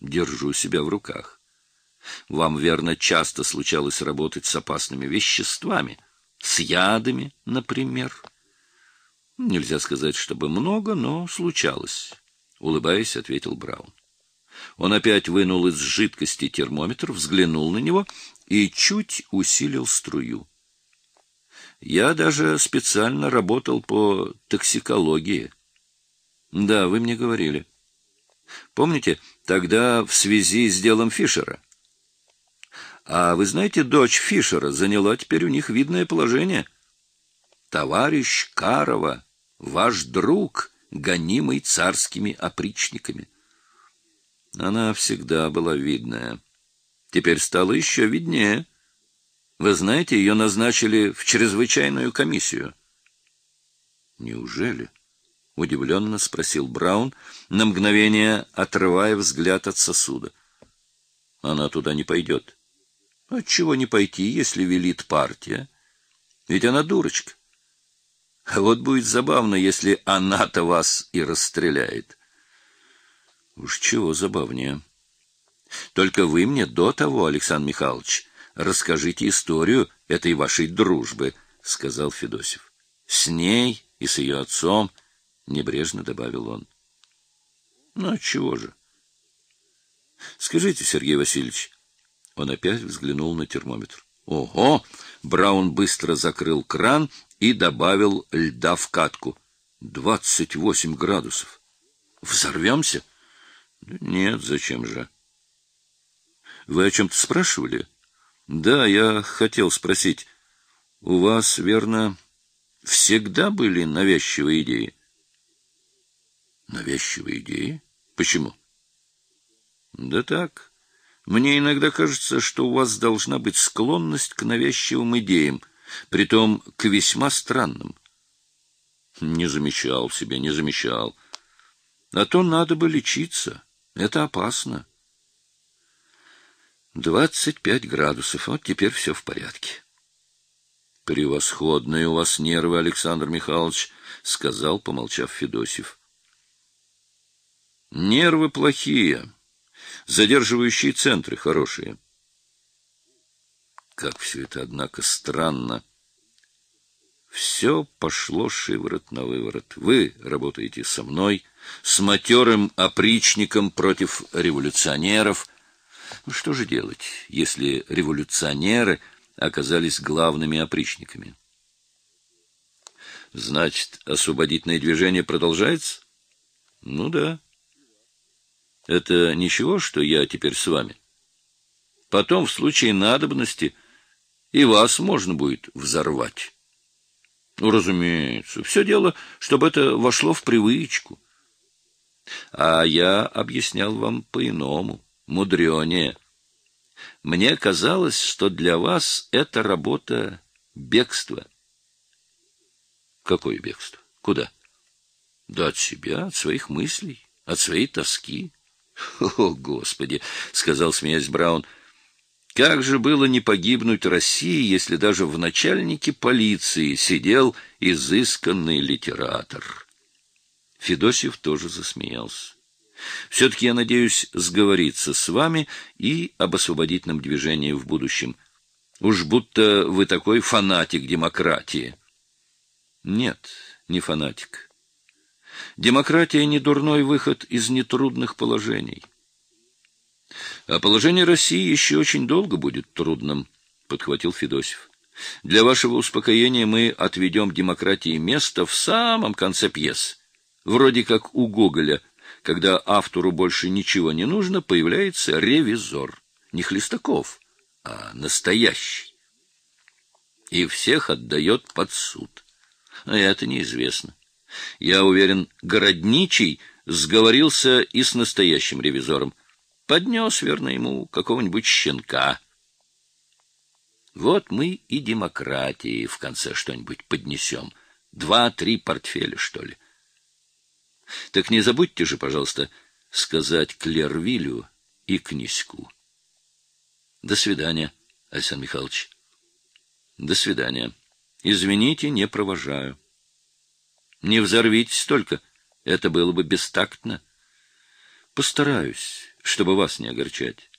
держу себя в руках. Вам, верно, часто случалось работать с опасными веществами, с ядами, например. Нельзя сказать, чтобы много, но случалось, улыбаясь, ответил Браун. Он опять вынул из жидкости термометр, взглянул на него и чуть усилил струю. Я даже специально работал по токсикологии. Да, вы мне говорили. Помните, тогда в связи с делом Фишера? А вы знаете, дочь Фишера заняла теперь у них видное положение. Товарищ Карова, ваш друг, гонимый царскими опричниками. Она всегда была видная. Теперь стала еще виднее. Вы знаете, ее назначили в чрезвычайную комиссию. Неужели? Удивленно спросил Браун, на мгновение отрывая взгляд от сосуда. Она туда не пойдет. Отчего не пойти, если велит партия? Ведь она дурочка. А вот будет забавно, если она-то вас и расстреляет. Уж чего забавнее. Только вы мне до того, Александр Михайлович, расскажите историю этой вашей дружбы, сказал Федосев. С ней и с ее отцом, небрежно добавил он. Ну чего же? Скажите, Сергей Васильевич, он опять взглянул на термометр. Ого! Браун быстро закрыл кран и добавил льда в катку. Двадцать восемь градусов. Взорвемся? Нет, зачем же? Вы о чем-то спрашивали? Да, я хотел спросить. У вас, верно, всегда были навязчивые идеи? Навязчивые идеи? Почему? Да так. Мне иногда кажется, что у вас должна быть склонность к навязчивым идеям, притом к весьма странным. Не замечал себе, не замечал. А то надо бы лечиться. Это опасно. Двадцать пять градусов. Вот теперь все в порядке. Превосходные у вас нервы, Александр Михайлович, сказал, помолчав Федосев. Нервы плохие, задерживающие центры хорошие. Как все это, однако, странно. Все пошло шиворот на выворот. Вы работаете со мной, с матерым опричником против революционеров. Ну, что же делать, если революционеры оказались главными опричниками? Значит, освободительное движение продолжается? Ну да. Это ничего, что я теперь с вами. Потом, в случае надобности, и вас можно будет взорвать. Ну, разумеется, все дело, чтобы это вошло в привычку. А я объяснял вам по-иному, мудренее. Мне казалось, что для вас эта работа — бегство. Какое бегство? Куда? Да от себя, от своих мыслей, от своей тоски. О, Господи! — сказал, смеясь Браун — как же было не погибнуть России, если даже в начальнике полиции сидел изысканный литератор? Федосев тоже засмеялся. Все-таки я надеюсь сговориться с вами и об освободительном движении в будущем. Уж будто вы такой фанатик демократии. Нет, не фанатик. Демократия не дурной выход из нетрудных положений. А положение России еще очень долго будет трудным, подхватил Федосев. Для вашего успокоения мы отведем демократии место в самом конце пьес. Вроде как у Гоголя, когда автору больше ничего не нужно, появляется ревизор. Не Хлестаков, а настоящий. И всех отдает под суд. Это неизвестно. Я уверен, Городничий сговорился и с настоящим ревизором. Поднес, верно, ему какого-нибудь щенка. Вот мы и демократии в конце что-нибудь поднесем. Два-три портфеля, что ли. Так не забудьте же, пожалуйста, сказать Клервилю и князьку. До свидания, Александр Михайлович. До свидания. Извините, не провожаю. Не взорвитесь только, это было бы бестактно. Постараюсь. чтобы вас не огорчать.